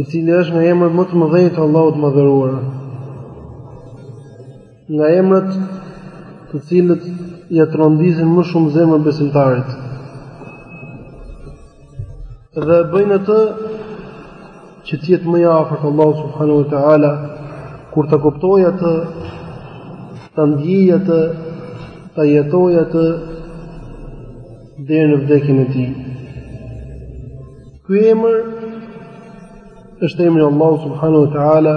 i cili është nga emrat më të mëdhenj të Allahut të Madhëruar. Nga emrat të cilët ia trondizin më shumë zemrën besimtarit. Dhe bëjnë atë që të jetë më i afërt Allahu subhanahu wa taala kur ta kuptojë atë, ta ndjejë atë, ta jetojë atë deri në vdekjen e tij. Ky emër është emri i Allahut subhanahu wa taala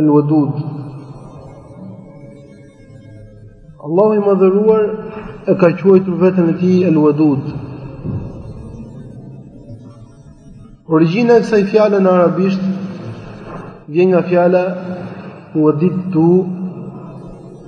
Al-Wadud. Allahu i madhëruar e ka quajtur veten e tij Al-Wadud. Origjina e kësaj fjale në arabisht vjen nga fjala Wadidtu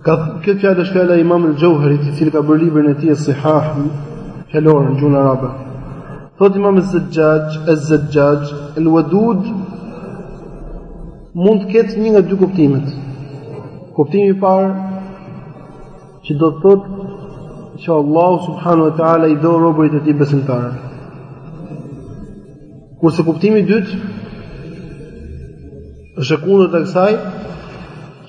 Kjo fjalë është fjala e Imam al-Jauhari, i cili ka bërë librin e tij Sihah fjalor në gjuhën arabe. Thot Imam al-Zajjaj, al-Zajjaj, al-Wadud mund të ketë një nga dy kuptimet. Kuptimi i parë që do të thotë që Allah subhanahu wa taala i do robërit e tij besimtarë. Kurse kuptimi i dytë Është e kundërt e kësaj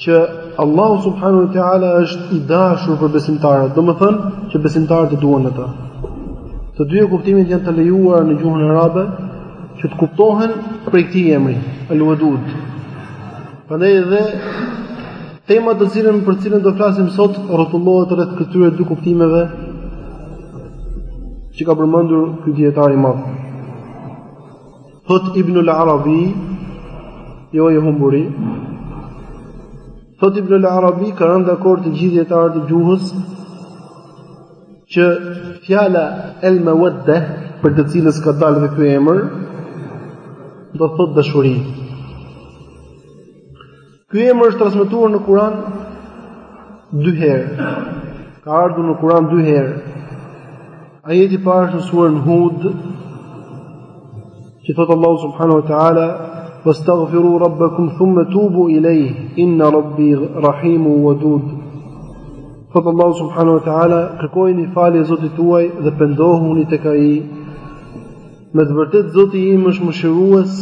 që Allahu subhanahu wa taala është i dashur për besimtarët, domethënë që besimtarët e duan atë. Të dyja kuptimet janë të lejuara në gjuhën arabe që të kuptohen prej këtij emri, al-wadud. Prandaj edhe tema të cilën për cilën do flasim sot rrotullohet rreth këtyre dy kuptimeve që ka përmendur ky dietar i madh. Thot Ibn al-Arabi, jo i humburi. Thot Ibn al-Arabi ka rënë dakord të gjithë dietarët e gjuhës që fjala el-mawadda prej të cilës ka dalë dhe ky emër do thot dashuri. Ky emër është transmetuar në Kur'an dy herë. Ka ardhur në Kur'an dy herë. Ajeti i parë është në surën Hud, që thotë Allahu subhanahu wa ta'ala Wastaghfiru rabbakum thumma tubu ilayhi inna rabbi rahimun wadud. Thot Allahu subhanahu wa ta'ala kërkojini falje Zotit tuaj dhe pendohuni tek ai. Me të vërtetë Zoti im është mëshirues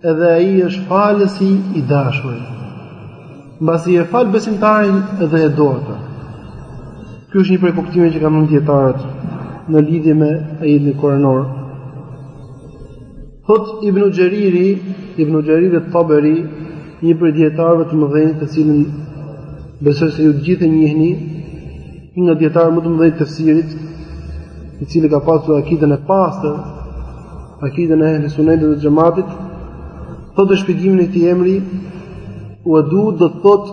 Edhe ai është falësi i dashur. Mbasi e fal besimtarin dhe e do atë. Ky është një prej kuptimeve që kanë dhënë dijetarët në lidhje me ajetin Kur'anor. Thot Ibn Jariri, Ibn Jariri Taberi, një prej dietarëve të mëdhenj të cilin besoj se ju të gjithë e njihni, një nga dietarët më të mëdhenj të tafsirit, i cili ka pasur akiden e pastër, Akiden e Ehli Sunnetit dhe Xhamatit, thotë shpjegimin e këtij emri, Uadud do të thotë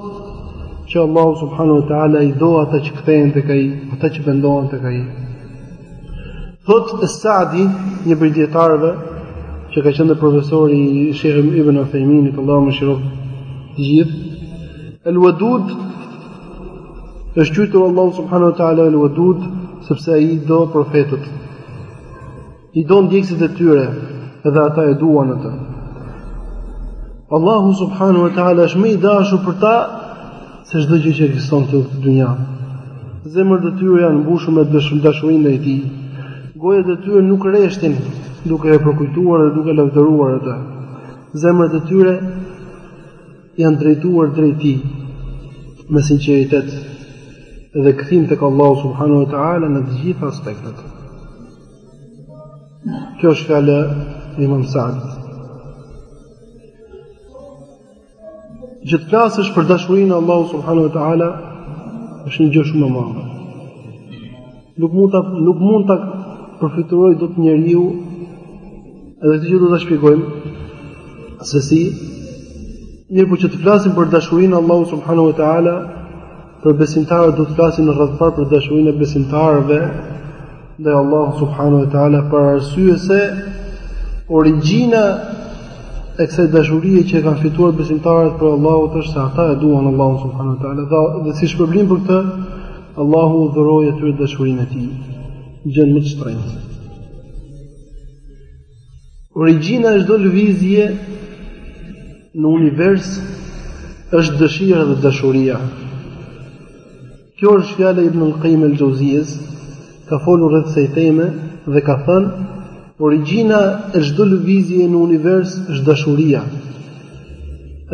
që Allahu subhanahu wa taala i do ata që kthehen tek ai, ata që pendohen tek ai. Thotë Sa'di, një prej dijetarëve që ka qenë profesori i Sheikh Ibn Uthaymeenit, Allahu i mëshiroftë të gjithë. El-Wadud është quajtur Allahu subhanahu wa taala El-Wadud sepse ai do profetët. I do ndjekësit e tyre dhe ata e duan atë. Allahu subhanahu wa taala është më i dashur për ta se çdo gjë që ekziston këtu në dynja. Zemrat e tyre janë mbushur me dashurinë drejt tij. Gojët e tyre nuk reshtin duke e përkujtuar dhe duke lavdëruar atë. Zemrat e tyre janë drejtuar drejt tij me sinqeritet dhe kthim tek Allahu subhanahu wa taala në të gjitha aspektet. Kjo është fjala e Imam Saadit. Që të flasësh për dashurinë e Allahut subhanahu wa taala është një gjë shumë e madhe. Nuk mund ta nuk mund ta përfytyrojë dot njeriu edhe këtë gjë do ta shpjegojmë se si, mirëpo që të flasim për dashurinë e Allahut subhanahu wa taala Për besimtarët do të flasim në radhë të parë për dashurinë e besimtarëve ndaj Allahut subhanahu wa taala për arsye se origjina e kësaj dashurie që e kanë fituar besimtarët prej Allahut është se ata e duan Allahun subhanahu wa taala dhe, dhe si shpërblim për këtë Allahu u dhuroi atyre dashurinë e tij gjënë më të shtrenjtë Origjina e çdo lëvizje në univers është dëshira dhe dashuria. Kjo është fjala e Ibn al-Qayyim al-Jauzijes, ka folur rreth kësaj teme dhe ka thënë origjina e çdo lëvizje në univers është dashuria.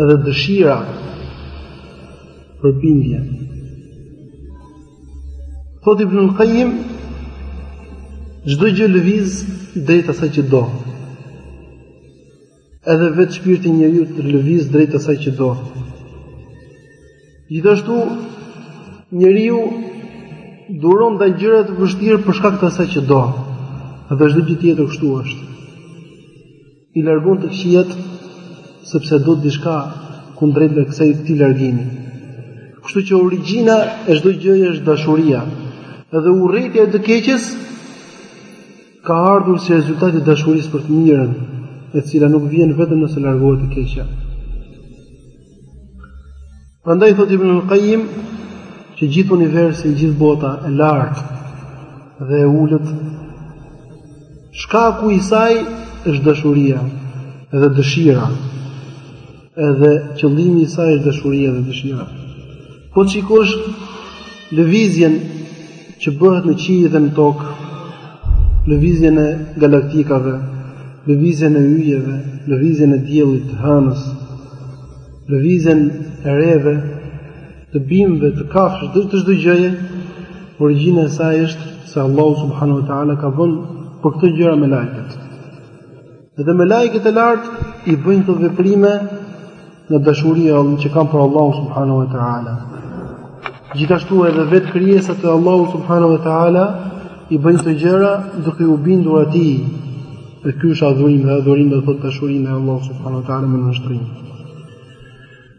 Edhe dëshira për bindje. Thot Ibn al-Qayyim, çdo gjë lëviz drejt asaj që do. Edhe vetë shpirti i njeriut lëviz drejt asaj që do. Gjithashtu njeriu duron ndaj gjërave të vështira për shkak të asaj që do. Dhe çdo gjë tjetër kështu është. I largon të këqijat sepse do diçka kundrejt me kësaj këtij largimi. Kështu që origjina e çdo gjëje është dashuria. Edhe urrejtja e të keqes ka ardhur si rezultat i dashurisë për të mirën, e cila nuk vjen vetëm nëse largohet e keqja. Prandaj thot Ibn al-Qayyim që gjithë universi, gjithë bota e lartë dhe e ulët shkaku i saj është dashuria dhe dëshira. Edhe qëllimi i saj është dashuria dhe dëshira. Po shikosh lëvizjen që bëhet në qiell dhe në tokë, lëvizjen e galaktikave, lëvizjen e yjeve, lëvizjen e diellit të hënës, lëvizjen e reve, të bimëve, të kafshëve, dhe të çdo gjëje, origjina e saj është se Allahu subhanahu wa taala ka vënë për këto gjëra melaiket. Dhe melaiket lart i bëjnë këto veprime nga dashuria që kanë për Allahu subhanahu wa taala. Gjithashtu edhe vetë krijesat e Allahu subhanahu wa taala i bëjnë këto gjëra duke u bindur atij. Dhe ky është adhurim, dhe adhurim do të thotë dashuri ndaj Allahu subhanahu wa taala me nënshtrim.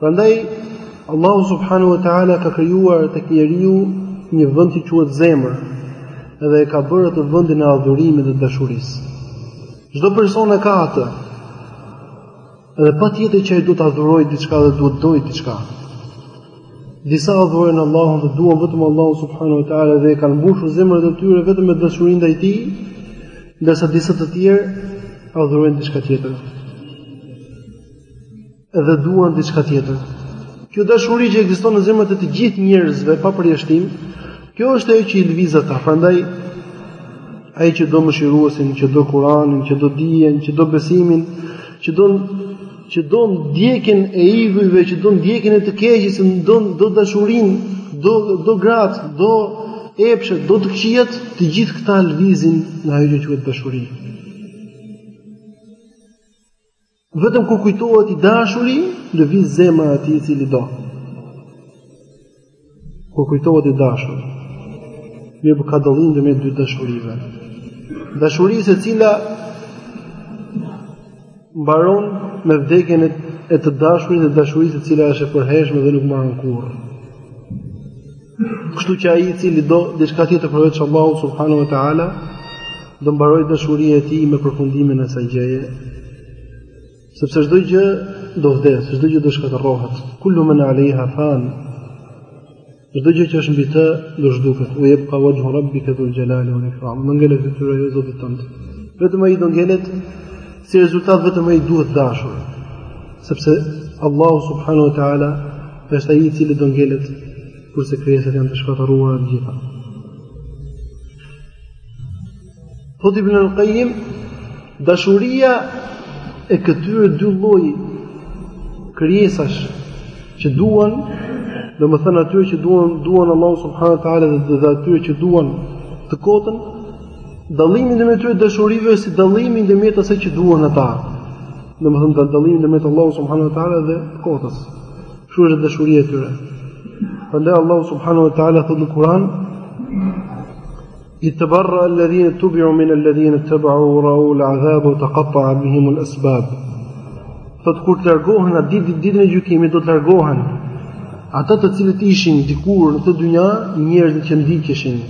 Prandaj Allahu subhanahu wa taala ka krijuar tek njeriu një vend që quhet zemër dhe e ka bërë atë vendin e adhurimit dhe dashurisë. Çdo person e ka atë. Dhe patjetër që ai duhet të adhurojë diçka dhe duhet të dojë diçka. Disa adhurojnë Allahun dhe duan vetëm Allahun subhanahu wa taala dhe e kanë mbushur zemrat e tyre vetëm me dashurinë ndaj tij, ndërsa disa të tjerë adhurojnë diçka tjetër. dhe duan diçka tjetër. Kjo dashuri që ekziston në zemrat e të gjithë njerëzve pa përjashtim, kjo është ajo që i lëviz ata. Prandaj ai që do mëshiruesin, që do Kur'anin, që do dijen, që do besimin, o që do ndjekjen e idhujve, që do ndjekjen e të keqes, o do dashurinë, do gratë, do epshet, do të këqijat, të gjithë këta lëvizin nga ajo që quhet dashuri. Vetëm kur kujtohet i dashuri, lëviz zemra e atij i cili do. Kur kujtohet i dashuri, mirëpo ka dallim ndërmjet dy dashurive. Dashurisë e cila mbaron me vdekjen e të dashurit dhe dashurisë e cila është e përhershme dhe nuk mbaron kurrë. Kështu që ai i cili do diçka tjetër përveç Allahut subhanahu wa taala, do mbaroj dashuria e tij me përfundimin e asaj gjëje. Sepse çdo gjë do vdes, çdo gjë do shkatërrohet. Kullu man alejha fan. Çdo gjë që është mbi të do zhduket. Wa jabqa wajhu rabbika dhul jalali wal ikram. Do ngelet fytyra e Zotit tënd. Vetëm ai do ngelet Si rezultat vetëm ai duhet dashur, sepse Allahu subhanahu wa taala është ai i cili do ngelet kurse krijesat janë të shkatërruara të gjitha. Thotë Ibn al-Qayyim dashuria e këtyre dy lloj krijesash që duan, domethënë atyre që duan duan Allahu subhanahu wa taala dhe atyre që duan të kotën, Dallimi ndërmjet këtyre dashurive është si dallimi ndërmjet asaj që duan ata. Domethënë dallimi ndërmjet Allahut subhanahu wa taala dhe të kotës. Kështu është dashuria e tyre. Prandaj Allahu subhanahu wa taala thotë në Kur'an: "Idh tabarra alladhina ttubi'u min alladhina ttaba'u wa ra'u al'adhab wa taqatta'at bihim al'asbab." Thotë kur të largohen atë ditë ditën e gjykimit do të largohen ata të cilët ishin dikur në këtë dynja njerëz që ndiqeshin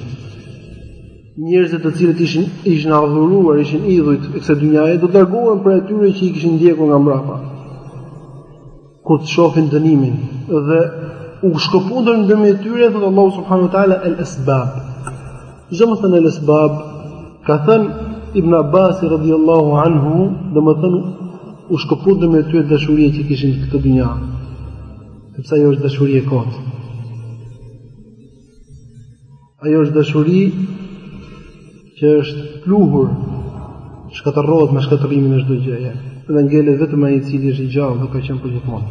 njerëzit të cilët ishin ishin adhuruar, ishin idhujt e kësaj dynjaje, do të largohen prej atyre që i kishin ndjekur nga mbrapa. Kur të shohin dënimin dhe u shkëputën ndërmjet tyre thotë Allahu subhanahu wa taala el asbab. Ç'do me thënë el asbab ka thënë Ibn Abbasi radhiyallahu anhu, domethënë u shkëput ndërmjet tyre dashuria që kishin në këtë dynja. Sepse ajo është dashuri e kotë. Ajo është dashuri që është pluhur, shkatërrohet me shkatërrimin e çdo gjëje, dhe ngelet vetëm ai i cili është i gjallë dhe ka qenë për gjithmonë.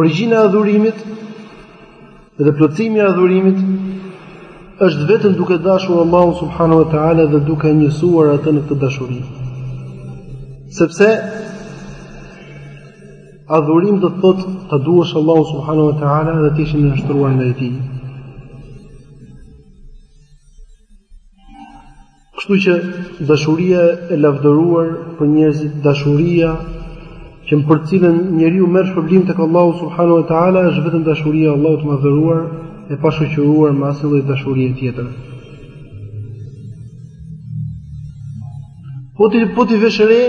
Origjina e adhurimit dhe plotësimi i adhurimit është vetëm duke dashur Allahun subhanahu wa taala dhe duke njësuar atë në këtë dashuri. Sepse Adhurim do të thotë ta duash Allahu subhanahu wa taala dhe të jesh i nënshtruar ndaj tij. Kështu që dashuria e lavdëruar për njerëzit, dashuria që më për cilën njeriu merr shpërblim tek Allahu subhanahu wa taala është vetëm dashuria e Allahut të madhëruar e pashoqëruar me asnjë lloj dashurie tjetër. Po t'i po t'i vësh re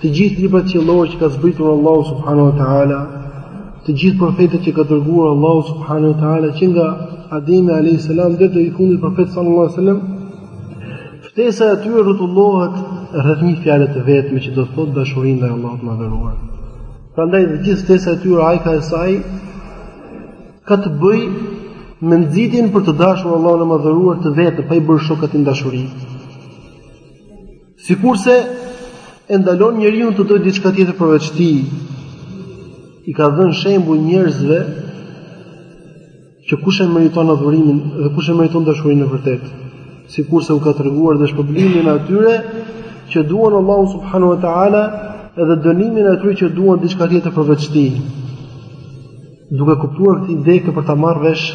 të gjithë librat qiellorë që ka zbritur Allahu subhanahu wa taala, të gjithë profetët që ka dërguar Allahu subhanahu wa taala që nga Ademi alayhis salam deri te i fundit profet sallallahu alaihi wasallam, ftesa e tyre rrotullohet rreth një fjale të vetme që do të thotë dashurinë ndaj Allahut të Madhëruar. Prandaj dhe gjithë ftesa e tyre ajka e saj ka të bëjë me nxitjen për të dashur Allahun e madhëruar të vetëm pa i bërë shok atij në dashuri. Sikurse e ndalon njeriun të dojë diçka tjetër përveç tij. I ka dhënë shembull njerëzve që kush e meriton adhurimin dhe kush e meriton dashurinë e vërtetë. Sikurse u ka treguar dhe shpëblimin e atyre që duan Allahu subhanahu wa taala edhe dënimin e atyre që duan diçka tjetër përveç tij. Duke kuptuar këtë ide ke për ta marrë vesh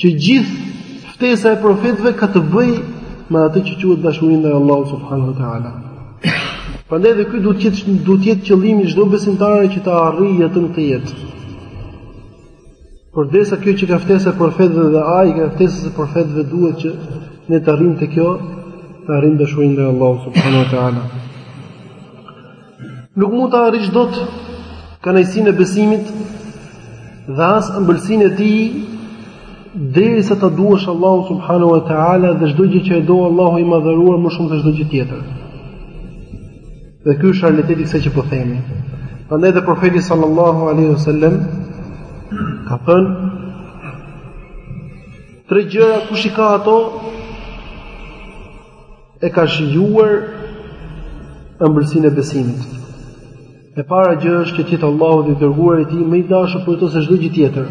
që gjithë ftesa e profetëve ka të bëjë me atë që quhet dashuri ndaj Allahut subhanahu ua teala. Prandaj dhe ky duhet të jetë duhet të jetë qëllimi i çdo besimtari që ta arrijë atë në këtë jetë. Përderisa kjo qenka ftesa e profetëve dhe qenka ftesa e profetëve duhet që ne të arrijmë te kjo, të arrijmë dashurinë ndaj Allahut subhanahu ua teala. Nuk mund ta arrish dot kënaqësinë e besimit dhe as ëmbëlsinë e tij derisa ta duash Allahun subhanahu wa taala dhe çdo gjë që e do Allahu i madhëruar më shumë se çdo gjë tjetër. Dhe ky është realiteti i kësaj që po themi. Prandaj dhe profeti sallallahu alaihi wasallam ka thënë tre gjëra kush i ka ato e ka shijuar ëmbëlsinë e besimit. E para gjë është që të jetë Allahu dhe i dërguari i tij më i dashur për të se çdo gjë tjetër.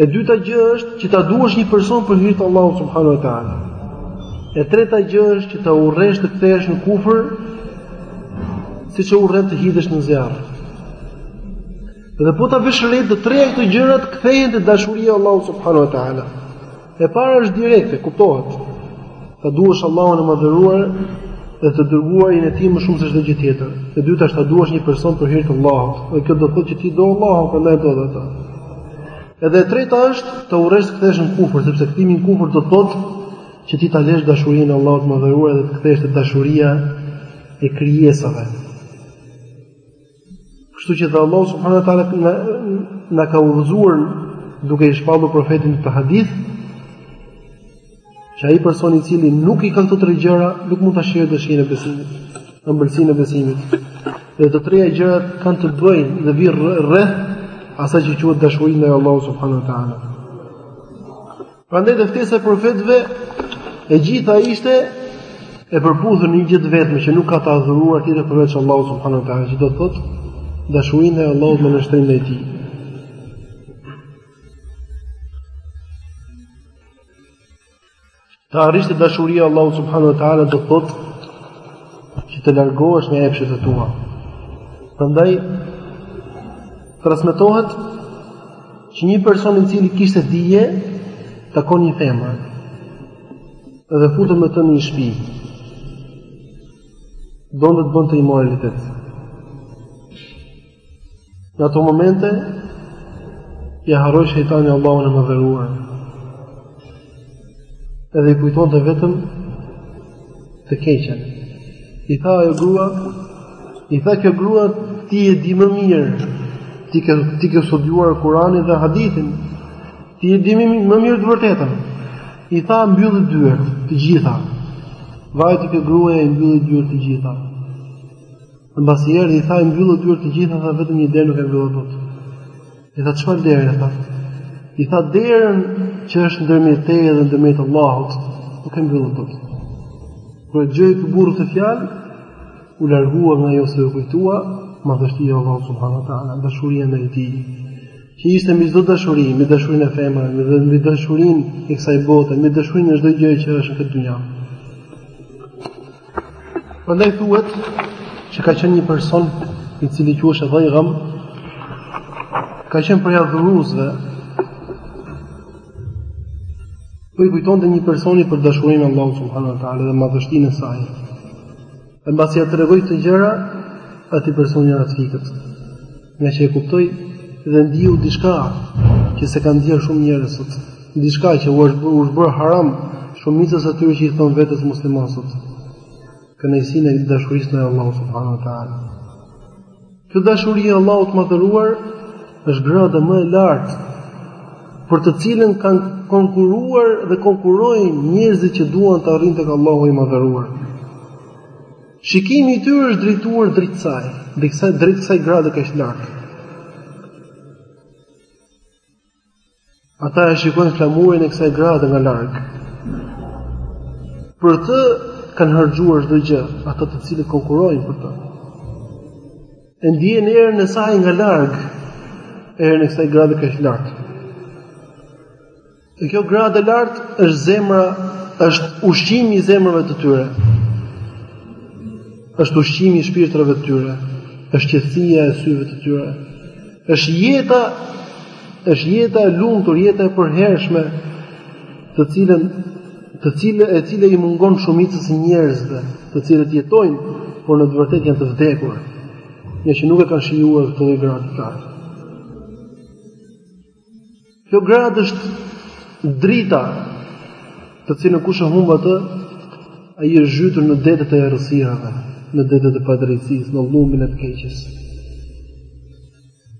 E dyta gjë është që ta duash një person për hir të Allahut subhanahu ua ta'ala. E treta gjë është që ta urresh të kthehesh në kufër siç e urren të hidhesh në zjarr. Dhe po ta vësh re, të treja këto gjërat kthehen te dashuria e Allahut subhanahu ua ta'ala. E para është direkte, kuptohet. Ta duash Allahun e Madhëruar dhe të dërguarin e tij më shumë se çdo gjë tjetër. E dyta është ta duash një person për hir të Allahut. Dhe kjo do të thotë që ti e do Allahun, prandaj do edhe atë. Edhe e treta është ta urresh të kthehesh në kufër, sepse kthimi në kufër do të thotë që ti ta lësh dashurinë e Allahut të madhëruar dhe të kthehesh te dashuria e krijesave. Kështu që dhe Allahu subhanahu wa taala na na ka udhëzuar duke i shpallur profetit këtë hadith që ai person i cili nuk i ka këto tre gjëra nuk mund ta shijojë dëshirën e besimit, ëmbëlsinë e besimit. Dhe të treja gjërat kanë të bëjnë dhe vijnë rreth asaj që quhet dashuri ndaj Allahut subhanahu wa taala. Prandaj dhe ftesa e profetëve e gjitha ishte e përputhur në një gjë të vetme që nuk ka të adhuruar tjetër përveç Allahut subhanuhu teala, që do të thotë dashurinë e Allahut me nënshtrim ndaj tij. Ta arrish te dashuria e Allahut subhanu wa ta'ala do thot që të largohesh nga epshet e tua. Prandaj, transmitohet që një person i cili kishte dije takon një femër dhe futet me të në një shpi. Donte të bënte imoralitet. Në ato momente ia harroi shejtani Allahun e madhëruar. Edhe i kujtonte vetëm të keqen. I tha ajo grua, i tha kjo grua ti e di më mirë, ti ke ti ke studiuar Kur'anin dhe hadithin. Ti e di më mirë të vërtetën. I tha mbylli dyert të gjitha. Vajti kjo grua i mbylli dyert të gjitha. Mbasi erdhi i tha i mbylle dyert të gjitha, tha vetëm një derë nuk e mbylla dot. I tha çfarë dere tha? I tha derën që është ndërmjet teje dhe ndërmjet Allahut, nuk e mbylla dot. Kur e dëgjoi ky burrë këtë fjalë, u largua nga ajo se iu kujtua madhështia e Allahut subhanahu wa taala, dashuria ndaj tij. Që ishte mbi çdo dashuri, mbi dashurinë e femrës, mbi dhe mbi dashurinë e kësaj bote, mbi dashurinë e çdo gjë që është në këtë dynja. Prandaj thuhet që ka qenë një person i cili quhej Dhajgam, ka qenë prej adhuruesve. Po i kujtonte një personi për dashurinë e Allahut subhanuhu te ala dhe madhështinë e saj. E mbasi ia tregoi këto gjëra, atij personi rrafitët. Nga që e kuptoi dhe ndjeu diçka që s'e kanë ndier shumë njerëz sot, diçka që u është u është bërë haram shumicës së tyre që i thon vetes muslimanë sot. Kënaqësinë e dashurisë ndaj Allahut subhanuhu teala. Kjo dashuri e Allahut të madhëruar është grada më e lartë për të cilën kanë konkuruar dhe konkurojnë njerëzit që duan të arrijnë tek Allahu i madhëruar. Shikimi i tyre është drejtuar drejt saj, drejt kësaj drejt kësaj grade kaq lart. Ata e shikojnë flamurin e kësaj grade nga larg. Për të kanë harxhuar çdo gjë, ata të cilët konkurrojnë për të. E ndien erën e saj nga larg, erën e kësaj grade kaq lart. Dhe kjo gradë e lartë është zemra, është ushqimi i zemrave të tyre. Është ushqimi i shpirtrave të tyre, është qetësia e syve të tyre. Është jeta, është jeta e lumtur, jeta e përhershme, të cilën të cilën e cila i mungon shumicës së njerëzve, të cilët jetojnë, por në të vërtetë janë të vdekur, nëse nuk e kanë shijuar këtë gradë të lartë. Kjo gradë është drita të cilën kush e humb atë, ai është zhytur në detet e errësirave, në detet e padrejtisë, në llumin e të keqes.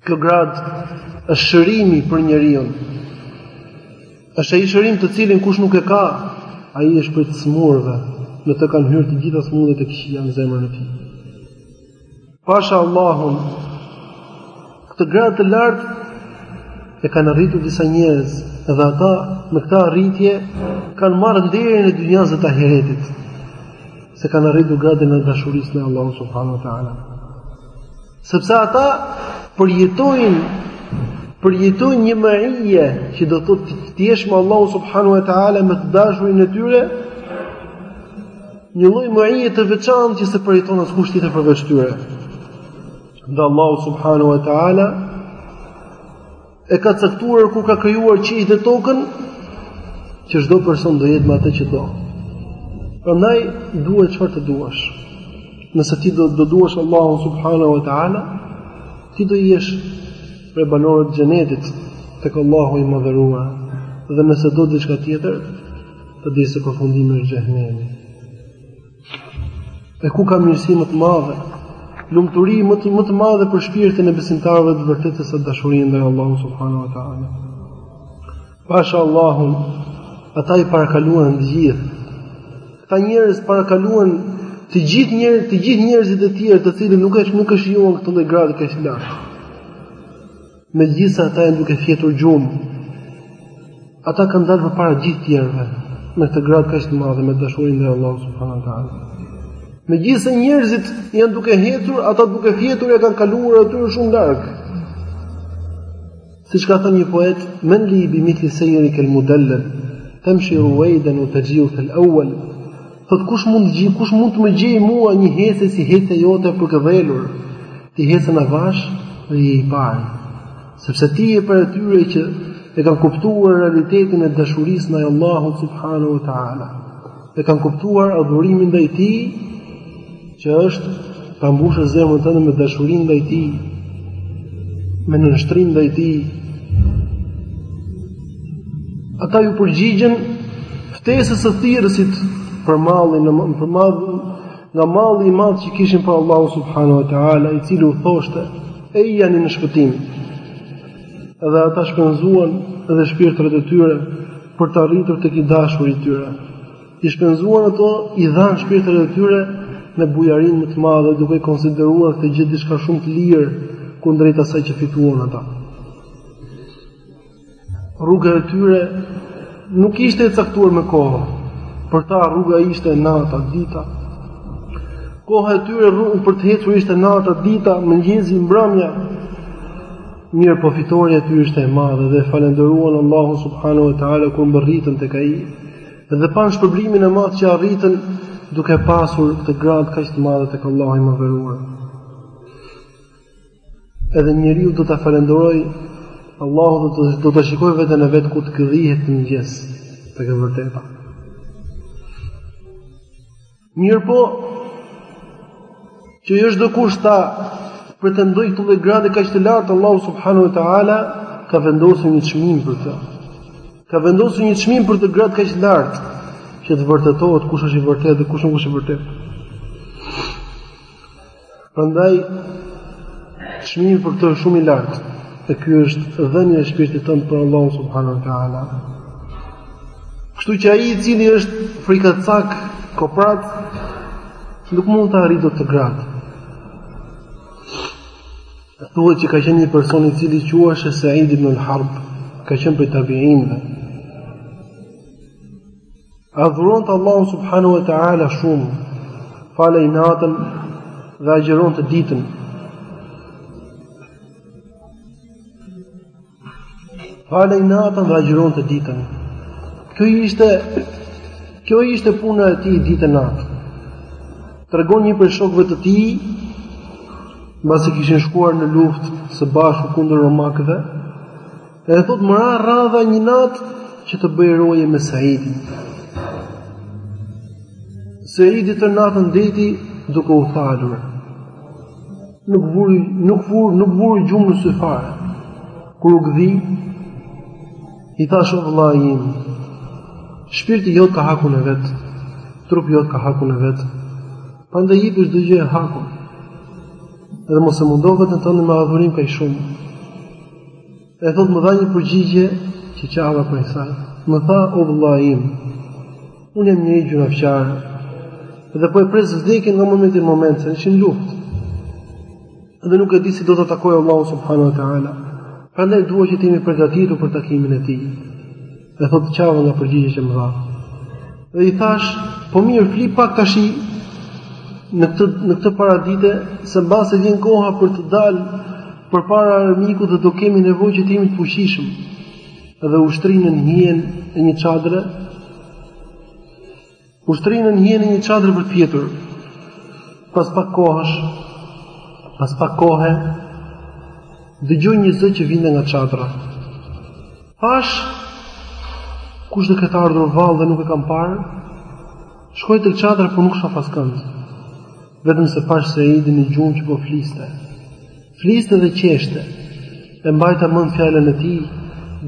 Kjo gradë është shërimi për njeriun. Është ai shërim të cilin kush nuk e ka, ai është prej të smurve, në të kanë hyrë të gjitha smundjet e këqija në zemrën e tij. Pasha Allahun, këtë gradë të lartë e kanë arritur disa njerëz, dhe ata me këtë arritje kanë marrë nderin e dynjasë dhe të ahiretit, se kanë arritur gradën e dashurisë ndaj Allahut subhanahu wa ta'ala. Sepse ata përjetojnë përjetojnë një marije që do të thotë të jesh me Allahun subhanahu wa ta'ala me të dashurin e tyre, Një lloj marije të veçantë që s'e përjeton askush tjetër përveç tyre. Dhe Allahu subhanahu wa taala e ka caktuar kur ka krijuar qiejt dhe tokën që çdo person do jetë me atë që do. Prandaj duaje çfarë të duash. Nëse ti do të duash Allahun subhanahu wa taala, ti do jesh prej banorëve të xhenetit tek Allahu i madhëruar. Dhe nëse do diçka tjetër, Ta dish se përfundimi është xhehenemi. E ku ka mirësi më të madhe? Lumturi më të më të madhe për shpirtin e besimtarëve të vërtetë se dashuria ndaj Allahut subhanahu wa taala. Pasha Allahun, ata i parakaluan të gjithë. Këta njerëz parakaluan të gjithë njerë, të gjithë njerëzit e tjerë të cilët nuk e sh nuk e shijuan këtë lloj gradë kaq lart. Megjithëse ata janë duke fjetur gjumë, ata kanë dalë përpara gjithë tjerëve me këtë gradë kaq të madhe me dashurinë ndaj Allahut subhanuhu teala. Megjithëse njerëzit janë duke hecur, ata duke fjetur i kanë kaluar ata shumë larg. Siç ka thënë një poet, "Men li bi mithli sejrikel mudallal, tamshi ruwaydan wa tajiu fil awwal." Thot kush mund të gjej, kush mund të më gjej mua një hecje si hecja jote e përkëdhelur, ti hecën avash dhe je i pari. Sepse ti je prej atyre që e kanë kuptuar realitetin e dashurisë ndaj Allahut subhanahu wa taala. E kanë kuptuar adhurimin ndaj tij që është ta mbushësh zemrën tënde me dashurinë ndaj tij, me nënshtrim ndaj tij. Ata iu përgjigjën ftesës së thirrësit për mallin, për mallin nga malli i madh që kishin për Allahu subhanahu wa taala, i cili u thoshte: "Ejani në shpëtim." Dhe ata shpenzuan edhe shpirtrat e tyre për të arritur tek i dashuri i tyre. I shpenzuan ato, i dhanë shpirtrat e tyre me bujarinë më të madhe, duke konsideruar këtë gjë diçka shumë të lirë kundrejt asaj që fituan ata. Rruga e tyre nuk ishte e caktuar me kohë. Për ta rruga ishte nata, dita. Koha e tyre rrugë për të ecur ishte nata, dita, mëngjesi, mbrëmja. Mirëpo fitorja e tyre ishte e madhe dhe falënderuan Allahun subhanahu wa taala kur mbërritën tek ai. Dhe panë shpërblimin e madh që arritën duke pasur këtë gradë kaq të madhe tek Allahu i Madhëruar. Edhe njeriu do ta falënderojë Allahun do ta, do ta shikojë veten e vet kur të gdhihet në mëngjes, tek e vërteta. Mirëpo që s'është çdokush ta pretendojë këtë lloj grade kaq të lartë Allahu subhanahu wa taala ka vendosur një çmim për të. Ka vendosur një çmim për këtë gradë kaq të lartë që të vërtetohet kush është i vërtetë dhe kush nuk është i vërtetë. Prandaj çmimi për këtë është shumë i lartë. E ky është dhënia e shpirtit tënd për Allahun subhanuhu te ala. Kështu që ai i cili është frikacak, koprat, nuk mund ta arrijë dot këtë gradë. Thuhet që ka qenë një person i cili quhej Sa'id ibn al-Harb, ka qenë prej tabiinëve. Adhuronte Allahun subhanu e ta'ala shumë, falej natën dhe agjëronte ditën. Falej natën dhe agjëronte ditën. Kjo ishte, kjo ishte puna e tij ditë e natë. Tregon një prej shokëve të tij, mbasi kishin shkuar në luftë së bashku kundër romakëve, Edhe thotë më ra radha një natë që të bëj roje me Saidin. Saidi tërë natën ndenji duke u falur. Nuk vuri, nuk vuri, nuk vuri gjumë në sy fare. Kur u gdhi, i thashë o vëlla im, shpirti jot ka hakun e vet, trupi jot ka hakun e vet. Prandaj jepi çdo gjëje hakun. Edhe mos e mundo veten tënde me adhurim kaq shumë. E thotë më dha një përgjigje që qava për sa. Më tha o vëlla im, unë jam njeri gjynafqar dhe po e pres vdekjen nga momenti në moment se ishim n'luftë. Dhe nuk e di si do ta takoj Allahun subhanahu wa taala. Prandaj dua që të jem i përgatitur për takimin e tij. E thotë qava nga përgjigja që më dha. Dhe i thash, po mirë, fli pak tashi në këtë në këtë paradite, se mbase vjen koha për të dalë përpara armikut dhe do kemi nevojë që të jemi të fuqishëm. Dhe u shtri nën hijen e një çadre U shtri nën hijen e një çadre për të fjetur. Pas pak kohësh, pas pak kohe, dëgjoj një zë që vinte nga çadra. Thashë kush do ketë ardhur vallë dhe nuk e kam parë. Shkoj tek çadra por nuk shoh askënd. Vetëm se pash Seidin në gjumë që po fliste. Fliste dhe qeshte. E mbajta mend fjalën e tij,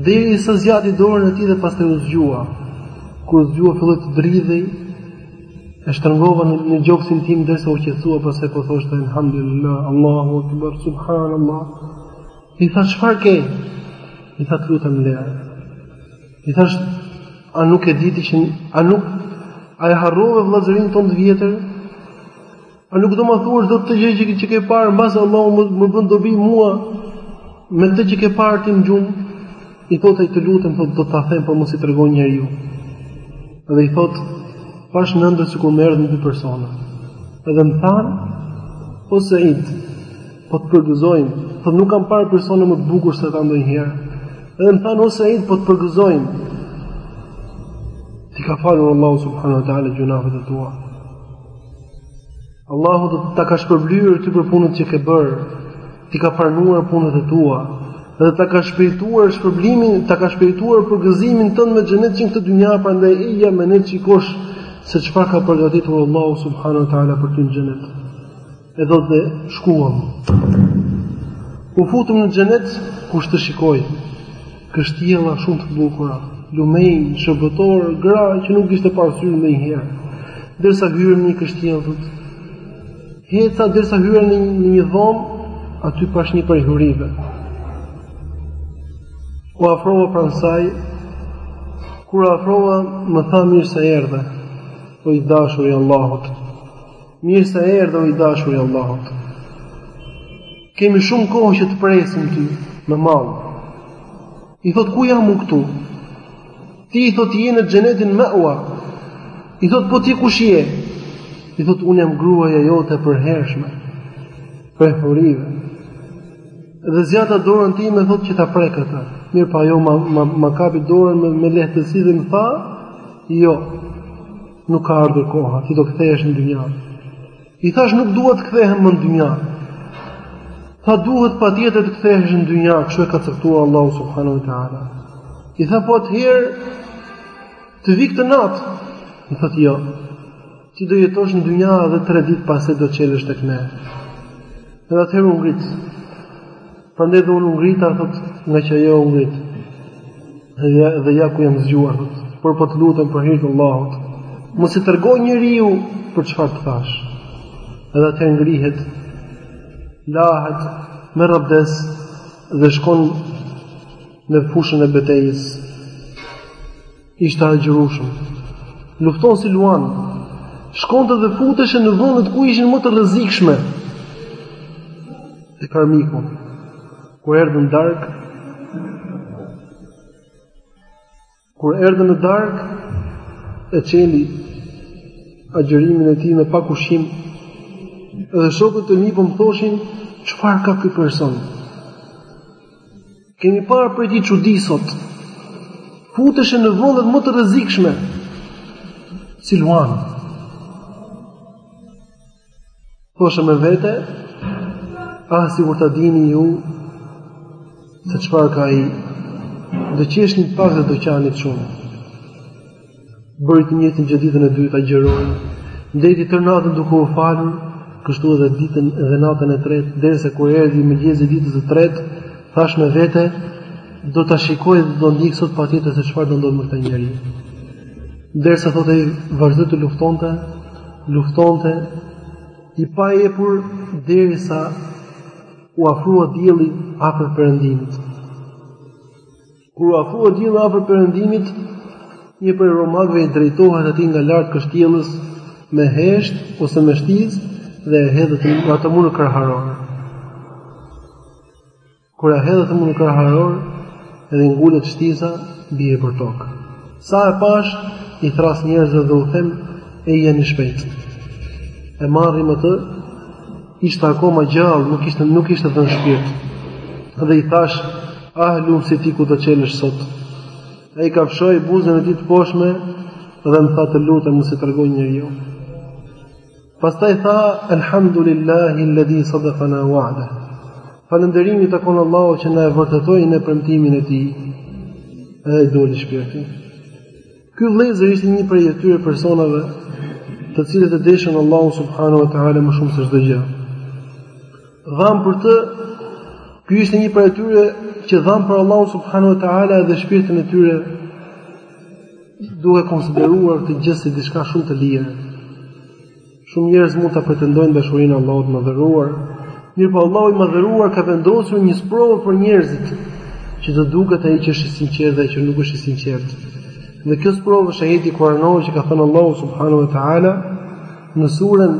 derisa zgjati dorën e tij dhe pastaj u zgjua. Kur u zgjua filloi të dridhej, e shtrëngova në, në gjoksin tim derisa u qetësua pastaj po thoshte alhamdulillah, Allahu akbar, subhanallah. I thash çfarë ke? Më tha të lutem lëre. I thash a nuk e di ti që a nuk a e harrove vëllazërin tonë të vjetër? A nuk do ma thuash dot këtë gjë që që ke parë, mbase Allahu më, më bën dobi mua me këtë që ke parë ti në gjumë? I thot ai të lutem, thot do ta them, por mos i trego njeriu. Dhe i thot, pash në ëndërr sikur më erdhën dy persona. Edhe më than, o Said, po të përgëzojmë, thot nuk kam parë persona më të bukur se ata ndonjëherë. Edhe më than, o Said, po të përgëzojmë. T'i ka falur Allahu subhanahu wa taala gjynahet e tua. Allahu thotë ta ka shpërblyer ty për punët që ke bërë, t'i ka pranuar punët e tua dhe ta ka shpejtuar shpërblimin, ta ka shpejtuar përgëzimin tënd me xhenet që në këtë dynja, prandaj eja me ne të shikosh se çfarë ka përgatitur Allahu subhanahu wa taala për ty në xhenet. E thotë shkuam. U futëm në xhenet kur ç'të shikoj. Kështjella shumë të bukura, lumej, shërbëtor, gra që nuk kishte parë syri ndonjëherë. Derisa hyra në një kështjellë, eca derisa hyra në një dhomë, aty pash një prej hyrive. U afrova pranë saj, kur u afrova më tha mirë se erdhe. O i dashuri i Allahut, Mirë se erdhe o i dashuri i Allahut. Kemi shumë kohë që të presim ty me mall. I thotë ku jam unë këtu? Ti i thotë je në xhenetin Meua. I thotë po ti kush je? I thotë unë jam gruaja jote e përhershme. Prej hurive. Dhe zgjata dorën time thotë që ta prek atë. Mirëpo po, ajo ma, ma, ma kapi dorën me, me lehtësi dhe më tha, jo, Nuk ka ardhur koha, ti do kthehesh në dynja. I thashë nuk dua të kthehem më në dynja. Tha duhet patjetër të kthehesh në dynja, kështu e ka caktuar Allahu subhanahu wa taala. I thashë po atëherë të rri këtë natë. Më thotë jo. Ti do jetosh në dynja edhe 3 ditë pastaj do çelësh tek ne. Dhe atëherë u ngrit. Prandaj dhe unë u ngrita thotë, ngaqë ajo u ngrit. Dhe ja, dhe ja ku jam zgjuar thotë. Por po të lutem për hir të Allahut, mos i trego njeriu për çfarë të thashë. Edhe atëherë ngrihet, lahet, merr abdes dhe shkon në fushën e betejës. Ishte agjërueshëm. Lufton si luan. Shkonte dhe futeshe në vendet ku ishin më të rrezikshme. Tek armiku. Kur erdhën dark, kur erdhën në darkë, e çeli agjërimin e tij me pak ushqim. Dhe shokët e mi po më thoshin, çfarë ka ky person? Kemi parë prej tij çudi sot. Futeshe në vendet më të rrezikshme. Si luan. Thosha me vete. Ah sikur ta dini ju se çfarë ka ai. Do qeshnit pak dhe do qanit shumë. Bëri të njëjtën gjë ditën e dytë, agjëroi. Ndejti tërë natën duke u falur, kështu edhe ditën dhe natën e tretë, derisa kur erdhi mëngjesi i ditës së tretë, thashë me vete, do ta shikoj dhe do ta ndjek sot patjetër se çfarë do ndodhë me këtë njeri. Derisa thotë ai vazhdoi të luftonte, luftonte i paepur derisa u afrua dielli afër perëndimit. Kur u afrua dielli afër perëndimit, një prej romakëve i drejtohet atij nga lart kështjellës me heshtë ose me shtizë dhe e hedh atë atë mu në kraharor. Kur e hedh atë mu në kraharor, dhe i ngulet shtiza bie për tokë. Sa e pashë i thërras njerëzve dhe u them ejani shpejt. E marrim atë Ishte akoma gjallë, nuk ishte nuk ishte dhënë shpirt. Dhe i thashë, "Ah, lumsi ti ku do ta çelësh sot?" Ai kafshoi buzën e tij të poshtme dhe më tha të lutem mos i trego njeriu. Pastaj tha, "Alhamdulillahi alladhi sadaqana wa'da." Falënderimi i takon Allahut që na e vërtetoi ne premtimin e tij Edhe i doli shpirti Ky vëllezër ishte një prej atyre personave të cilët e deshën Allahu subhanahu wa taala më shumë se çdo gjë. Dhanë për të, ky ishte një prej atyre që dhanë për Allahu subhanahu wa taala dhe shpirtin e tyre duke konsideruar të gjithë si diçka shumë të lirë. Shumë njerëz mund ta pretendojnë dashurinë e Allahut të Madhëruar, mirëpo Allahu i Madhëruar ka vendosur një sprovë për njerëzit, që të duket ai që është i sinqertë dhe ai që nuk është i sinqertë. Dhe kjo sprovë është ajeti kuranor që ka thënë Allahu subhanahu wa taala në surën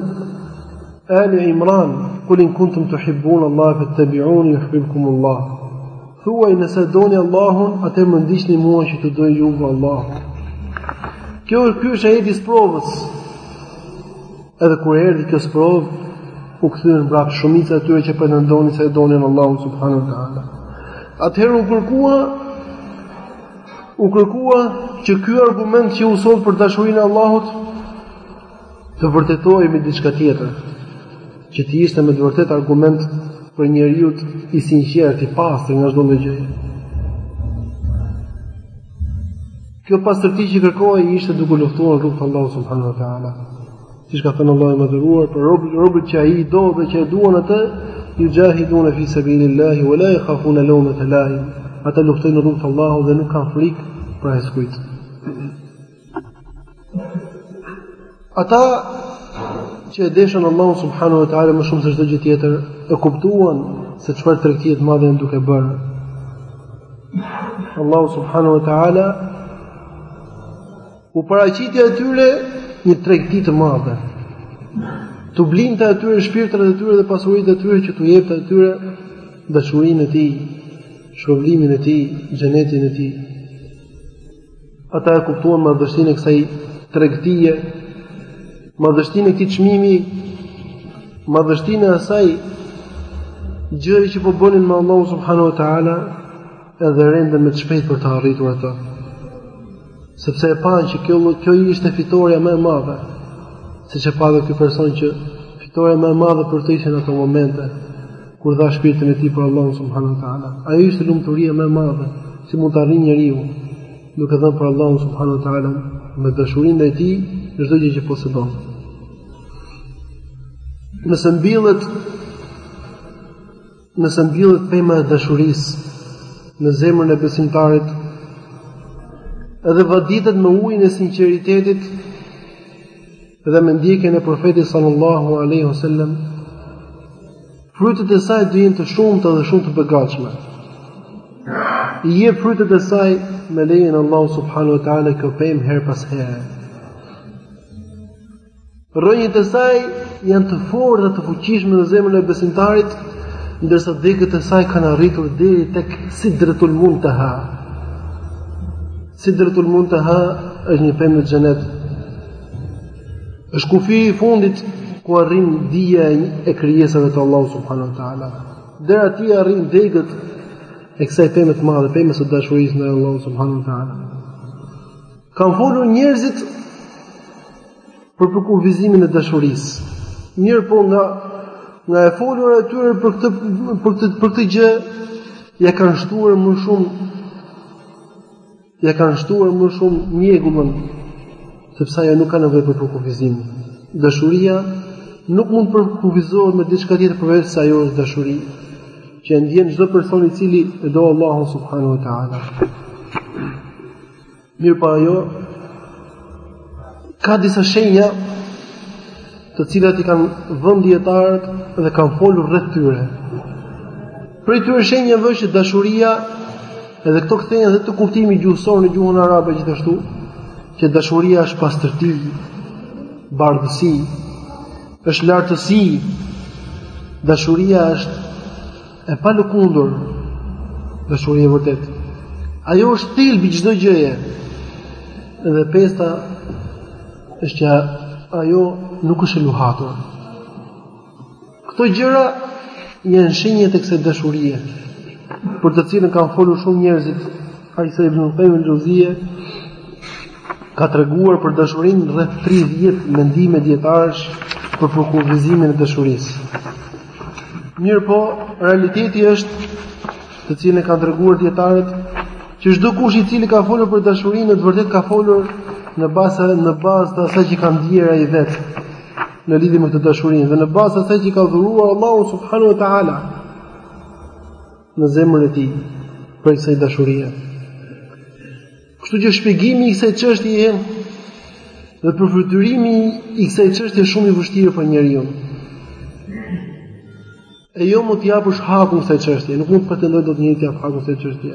Ali Imran, "Kul in kuntum tuhibbun Allah fattabi'uni yuhibbukum Allah." Thuaj nëse doni Allahun, atëherë më ndiqni mua që t'ju dojë ju Allahu. Kjo është ky është ajeti i sprovës, Edhe kur erdhi kjo sprovë, u kthyen mbrapa shumica e tyre që pretendonin se e donin Allahun subhanuhu teala. Atëherë u kërkua u kërkua që ky argument që u soll për dashurinë e Allahut të vërtetohej me diçka tjetër, që të ishte me të vërtetë argument për njeriun e sinqertë, të pastër nga çdo gjë. Kjo pastërti që kërkohej ishte duke luftuar në rrugë të Allahut subhanuhu teala. Siç ka thënë Allahu i madhëruar për robët, robët që ai i do dhe që e duan atë, juxhahidun fi sabilillahi wa la yakhafun lawmata laim. Ata luftojnë në rrugë të Allahut dhe nuk kanë frikë prej askujt. Ata që e deshën Allahu subhanahu wa taala më shumë se çdo gjë tjetër, e kuptuan se çfarë tregtie të madhe janë duke bërë. Allahu subhanahu wa taala u paraqiti atyre një tregti të madhe. T'u blinte atyre shpirtrat e tyre dhe pasuritë e tyre që t'u jepte atyre dashurinë e tij, shpërblimin e tij, xhenetin e tij. Ata e kuptuan madhështinë e kësaj tregtie, madhështinë e këtij çmimi, madhështinë e asaj gjëri që po bënin me Allahu subhanahu wa taala, edhe rendën me të shpejtë për ta arritur atë. Sepse e panë që kjo kjo ishte fitorja më e madhe, siç e pa edhe ky person që fitorja më e madhe për të ishin ato momente, Kur dha shpirtin e tij për Allahun subhanuhu teala, ajo ishte lumturia më e madhe që mund të arrijë njeriu, duke dhënë për Allahun subhanuhu teala me dashuri ndaj tij çdo gjë që posedon. Nëse mbillet nëse mbillet pema e dashurisë në zemrën e besimtarit, edhe vaditet me ujin e sinqeritetit, dhe me ndjekjen e profetit sallallahu alaihi wasallam frytet e saj do jenë të shumta dhe shumë të begatshme i jep frytet e saj me lejen e Allahu subhanahu wa taala kjo pemë herë pas here rrënjët e saj janë të forta dhe të fuqishme në zemrën e besimtarit ndërsa degët e saj kanë arritur deri tek sidretul muntaha sidretul muntaha është një pemë në xhenet Është kufiri i fundit ku arrin dija e krijesave të Allahut subhanahu wa taala. Deri aty arrijnë degët e kësaj peme të madhe, pemës së dashurisë ndaj Allahut subhanahu wa taala. Kanë folur njerëzit për përkufizimin e dashurisë. Mirëpo nga nga e folura e tyre për këtë për këtë për këtë gjë ia kanë shtuar më shumë Ia kanë shtuar më shumë mjegullën, sepse ajo nuk ka nevojë për përkufizim. Dashuria nuk mund të përkufizohet me diçka tjetër përveç se ajo është dashuri që e ndjen çdo person i cili e do Allahun subhanahu wa taala. Mirëpo ajo ka disa shenja të cilat i kanë vënë dijetarët dhe kanë folur rreth tyre. Prej këtyre shenjave është që dashuria edhe këto kthehen edhe te kuptimi gjuhësor në gjuhën arabe gjithashtu, që dashuria është pastërti, bardhësi, është lartësi. Dashuria është e palëkundur. Dashuria e vërtetë. Ajo është thelbi i çdo gjëje. Dhe e pesta është që ajo nuk është e luhatur. Këto gjëra janë shenja të kësaj dashurie, për të cilën kanë folur shumë njerëzit. Aq sa Ibn Qayyim al-Jawziyya ka treguar për dashurinë rreth 30 mendime dijetarësh për përkufizimin e dashurisë. Mirëpo, realiteti është të cilën e kanë treguar dijetarët që çdokush i cili ka folur për dashurinë në të vërtetë ka folur në bazë në bazë të asaj që ka ndier ai vetë në lidhje me këtë dashuri dhe në bazë të asaj që ka dhuruar Allahu subhanahu wa taala në zemrën e tij prej kësaj dashurie. Kështu që shpjegimi i kësaj çështjeje dhe përfytyrimi i kësaj çështje është shumë i vështirë për njeriun. E jo mund të japësh hakun kësaj çështje, nuk mund të pretendoj dot njeri t'i jap hakun kësaj çështje.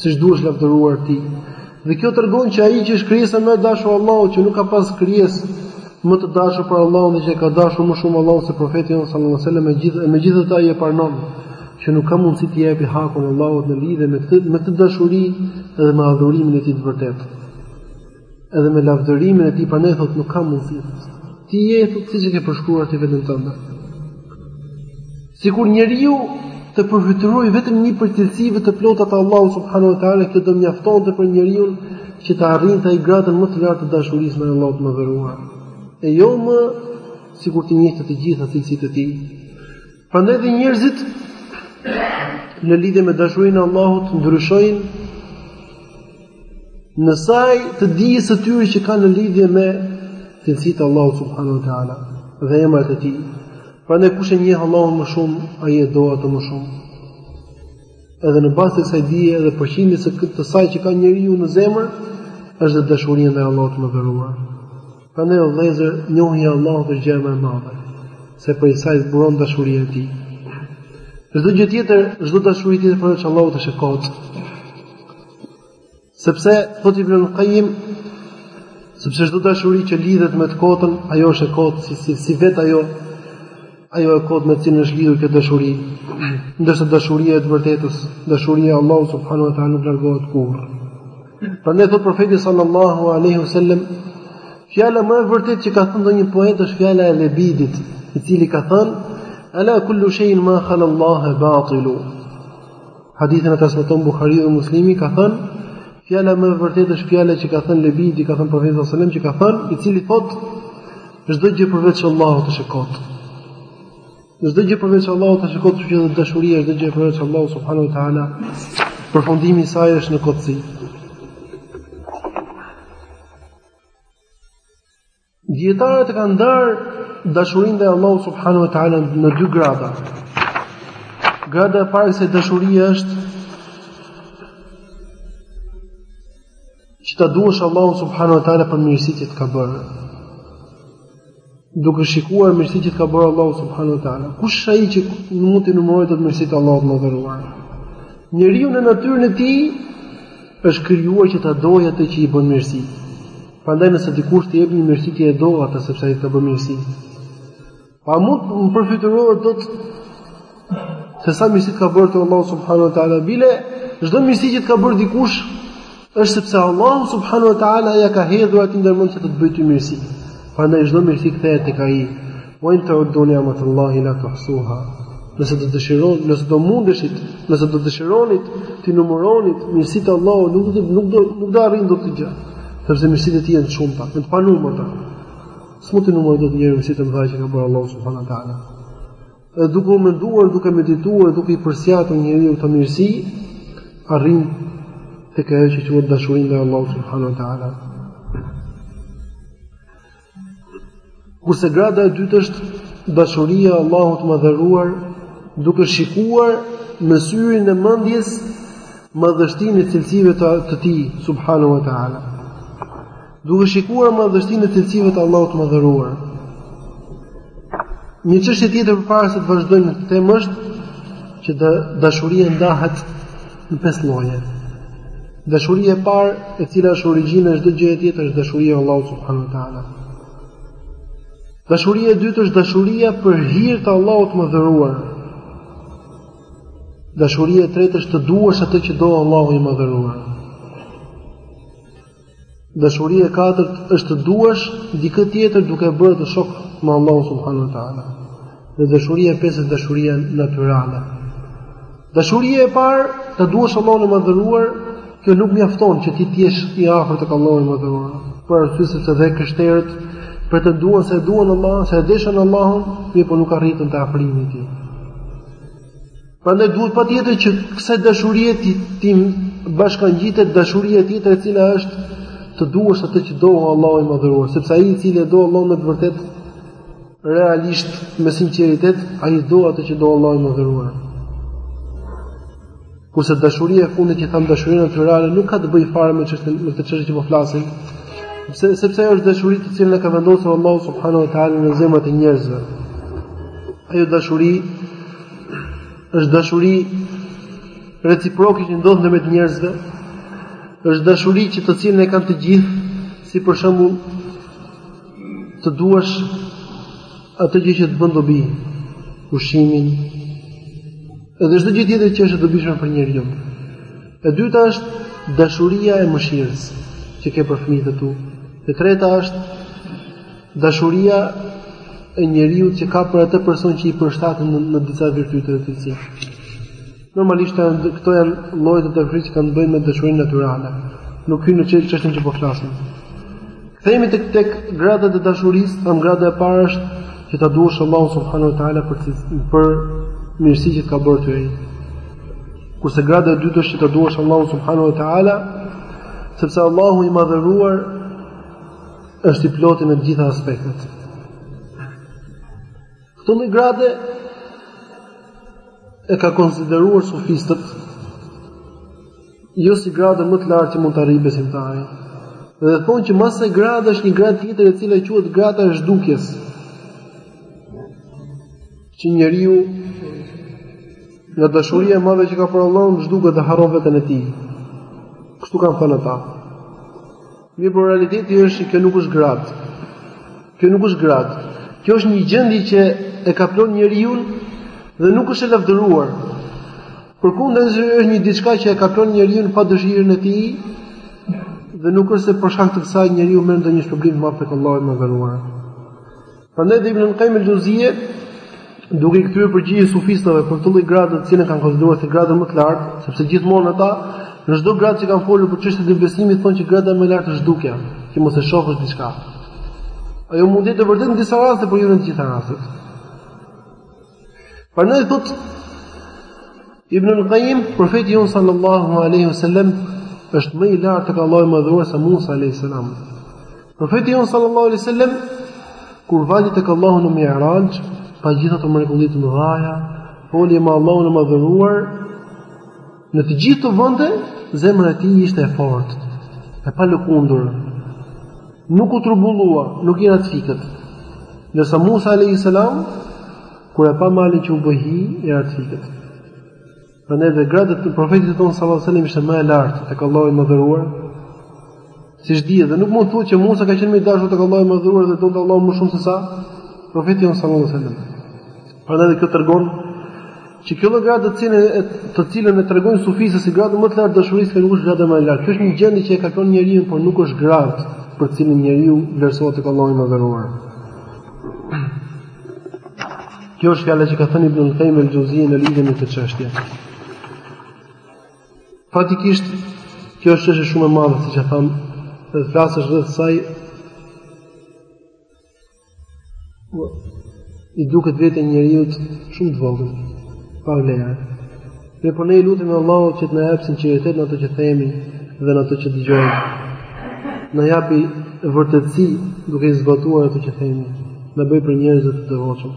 siç duhesh lavdëruar ti. Dhe kjo tregon që ai që është krijesa më e dashur e Allahut, që nuk ka pas krijesë më të dashur për Allahun dhe që e ka dashur më shumë Allahun se profeti jonë sallallahu alajhi wasallam, megjithë megjithatë ai e pranon që nuk ka mundësi t'i jepi hakun Allahut në lidhje me këtë dashuri dhe me adhurimin e tij të vërtetë. Edhe me lavdërimin e tij prandaj thot nuk ka mundësi. Ti je thot siç e ke përshkruar ti veten tënde. Sikur njeriu të përfytyroj vetëm një prej cilësive të plota të Allahut subhanahu wa taala kjo do mjaftonte për njeriun që të arrinte ai gradën më të lartë të dashurisë ndaj Allahut të madhëruar. E jo më sikur të njihte të gjitha cilësitë e tij, Prandaj dhe njerëzit në lidhje me dashurinë e Allahut ndryshojnë në saje të dijes së tyre që kanë në lidhje me cilësitë e Allahut subhanahu wa taala dhe emrat e tij. Prandaj kush e njeh Allahun më shumë, ai e do atë më shumë. Edhe në bazë të kësaj dije edhe përqindjes së kësaj që ka njeriu në zemër, është dhe dashuria ndaj Allahut të madhëruar. Prandaj o vëllezër, njohja e Allahut është gjëja më e madhe, se prej saj buron dashuria e tij. Çdo gjë tjetër, çdo dashuri tjetër përveç Allahut është e kot. Sepse thot Ibnul Kajim, sepse çdo dashuri që lidhet me të kotën, ajo është e kot si si, si vet ajo. Ajo e kotë me të cilën është lidhur kjo dashuri, ndërsa dashuria e së vërtetës, dashuria e Allahut subhanahu wa taala nuk largohet kurrë. Prandaj thot profeti sallallahu alaihi wasallam, fjala më e vërtetë që ka thënë ndonjë poet është fjala e Lebidit, i cili ka thënë: "Ala kullu shay'in ma khala Allah batilu." Hadithin e transmeton Buhariu dhe Muslimi ka thënë Fjala më e vërtetë është fjala që ka thënë Lebidi, ka thënë profeti sallallahu alajhi wasallam që ka thënë, i cili thotë Çdo gjë përveç Allahut është e kotë. Çdo gjë përveç Allahut është e kotë, çdo dashuri, çdo gjë përveç Allahut subhanahu wa taala, përfundimi i saj është në kotësi. Dijetarët e kanë ndarë dashurinë ndaj Allahut subhanahu wa taala në dy grada. Grada e parë se dashuria është që ta duash Allahun subhanahu wa taala për mirësitë që të ka bërë. Duke shikuar mirësitë që të ka bërë Allahu subhanahu wa taala, kush është ai që mund të numërojë dot mirësitë e Allahut të madhëruar? Njeriu në natyrën e tij është krijuar që ta dojë atë që i bën mirësi. Prandaj nëse dikush të jep një mirësi ti e do atë sepse ai të bën mirësi. A mund të më përfytyrohet dot se sa mirësi ka bërë ty Allahu subhanahu wa taala bile, çdo mirësi që të ka bërë dikush është sepse Allahu subhanahu wa taala ja ka hedhur atë ndërmend që të të bëjë ty mirësi. Prandaj çdo mirësi kthehet tek ai. Wa in ta'uddu ni'matallahi la tuhsuha. Nëse do dëshironi, nëse do mundoheshit, nëse do dëshironit t'i numëronit mirësitë e Allahut, nuk do nuk do nuk do arrini dot këtë gjë. Sepse mirësitë e tij janë të shumta, janë të panumërta. S'mund të numërojë dot njeri mirësitë e mëdha që ka bërë Allahu subhanahu wa taala. Dhe duke u menduar, duke medituar, duke i përsiatur njeriu këto mirësi, arrin tek ajo që quhet dashuri ndaj Allahut subhanu wa ta'ala. Kurse grada e dytë është dashuria e Allahut të madhëruar duke shikuar me syrin e mendjes madhështinë e cilësive të, të tij subhanu wa ta'ala. Duke shikuar madhështinë e cilësive të Allahut të Madhëruar. Një çështje tjetër përpara se të vazhdojmë këtë temë është që dashuria ndahet në pesë lloje. Dashuria e parë, e cila është origjina e çdo gjëje tjetër, është dashuria e Allahut subhanuhu teala. Dashuria e dytë është dashuria për hir të Allahut të Madhëruar. Dashuria e tretë është të duash atë që do Allahu i Madhëruar. Dashuria e katërt është të duash dikë tjetër duke e bërë atë shok me Allahun subhanuhu teala. Dhe dashuria e pestë është dashuria natyrale. Dashuria e parë, ta duash Allahun e madhëruar, kjo nuk mjafton që ti të jesh i afërt tek Allahu i madhëruar. Për arsye sepse dhe krishterët pretenduan se e duan Allahun, se e deshën Allahun, mirëpo nuk arritën te afrimi i tij. Prandaj duhet patjetër që kësaj dashurie t'i t'i bashkangjitet dashuria tjetër e cila është të duash atë që do Allahu i madhëruar, sepse ai i cili e do Allahun me të vërtetë realisht me sinqeritet, ai do atë që do Allahu i madhëruar. Kurse dashuria e fundit që thamë dashuria natyrale nuk ka të bëjë fare me çështjen me këtë çështje që po flasim, sepse sepse ajo është dashuri të cilën e ka vendosur Allahu subhanahu wa taala në zemrat e njerëzve. Ajo dashuri është dashuri reciproke që ndodh ndërmjet njerëzve, është dashuri që të cilën e kanë të gjithë, si për shembull të duash atë gjë që të bën dobi, ushqimin, edhe çdo gjë tjetër që është e dobishme për njeriu. E dyta është dashuria e mëshirës që ke për fëmijët e tu. E treta është Dashuria e njeriut që ka për atë person që i përshtaten në, në disa virtyte dhe cilësi. Normalisht janë këto janë lloje të dashurisë që kanë të bëjnë me dashurinë natyrale. Nuk hyn në çështën që po flasim. Kthehemi tek tek gradat e dashurisë, thamë grada e parë është që ta duash Allahun subhanahu wa taala për për mirësi që të ka bërë ty. Kurse grada e dytë është që ta duash Allahun subhanahu wa taala, sepse Allahu i madhëruar Është i plotë në të gjitha aspektet. Këtë lloj grade e kanë konsideruar sufistët jo si gradën më të lartë që mund të arrijë besimtari. Dhe thonë që mas asaj grade është një gradë tjetër e cila quhet grada e zhdukjes. Që njeriu nga dashuria e madhe që ka për Allahun zhduket dhe harron veten e tij. Kështu kanë thënë ata. Mirë, por realiteti është që kjo nuk është gradë. Kjo nuk është gradë. Kjo është një gjendje që e kaplon njeriun dhe nuk është e lavdëruar. Përkundrazi është një diçka që e kaplon njeriun pa dëshirën e tij dhe nuk është se për shkak të kësaj njeriu merr ndonjë shpërblim të madh tek Allahu i madhëruar. Prandaj dhe Ibn Qayyim al-Jawziyya duke i kthyer përgjigje sufistëve për këtë lloj grade të cilën kanë konsideruar si gradën më të lartë, sepse gjithmonë ata në çdo gradë që kanë folur për çështje të besimit thonë që grada më e lartë është zhdukja, që mos e shohësh diçka. Ajo mund të jetë e vërtetë në disa raste, por jo në të gjitha rastet. Prandaj thotë Ibn al-Qayyim, profeti jonë sallallahu alaihi wasallam është më i lartë tek Allahu i madhëruar se Musa alaihi salam. Profeti jonë sallallahu alaihi wasallam kur vajti tek Allahu në Mi'raj, pa gjithë ato mrekulli të mëdha, foli me Allahun e madhëruar, Në të gjitha ato vende, zemra e tij ishte e fortë, e palëkundur, nuk u trubullua, nuk i ra të fikët. Ndërsa Musa a.s. kur e pa malin që u bë hi, i ra të fikët. Prandaj dhe grada e profetit tonë, sallallahu alaihi wasallam, ishte më e lartë tek Allahu i madhëruar, Siç dihet dhe nuk mund të thuhet që Musa ka qenë më i dashur tek Allahu i Madhëruar dhe e donte Allahu më shumë se sa profetin tonë sallallahu alaihi wasallam. Prandaj kjo tregon që kjo lloj gradë të cilën e të cilën e tregojnë sufisë si gradë më të lartë të dashurisë nuk është gradë më e lartë. Kjo është një gjendje që e kaplon njeriun, por nuk është gradë për të cilën njeriu vlerësohet tek Allahu i Madhëruar. Kjo është fjala që ka thënë Ibn Qayyim el-Xheuzije në lidhje me këtë çështje. Faktikisht, kjo është çështje shumë e madhe, siç e tham, dhe të flasësh rreth saj i duket vetja njeriut shumë e vogël, pa vlerë. Mirëpo ne i lutemi Allahut që të na japi sinqeritet në ato që themi dhe në ato që dëgjojmë. Na japi vërtetësi duke i zbatuar ato që themi, na bëj prej njerëzve të devotshëm.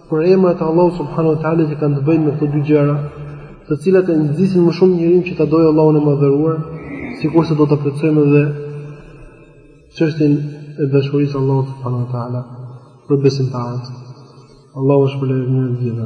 Për emrat e Allahut subhanahu wa taala që kanë të bëjnë me këto dy gjëra, të cilat e nxisin më shumë njeriu që ta dojë Allahun e Madhëruar, sikurse do ta plotësojmë edhe çështjen e dashurisë së Allahut subhanahu wa taala për besimtarët. Allahu ju shpërbleftë të gjithëve.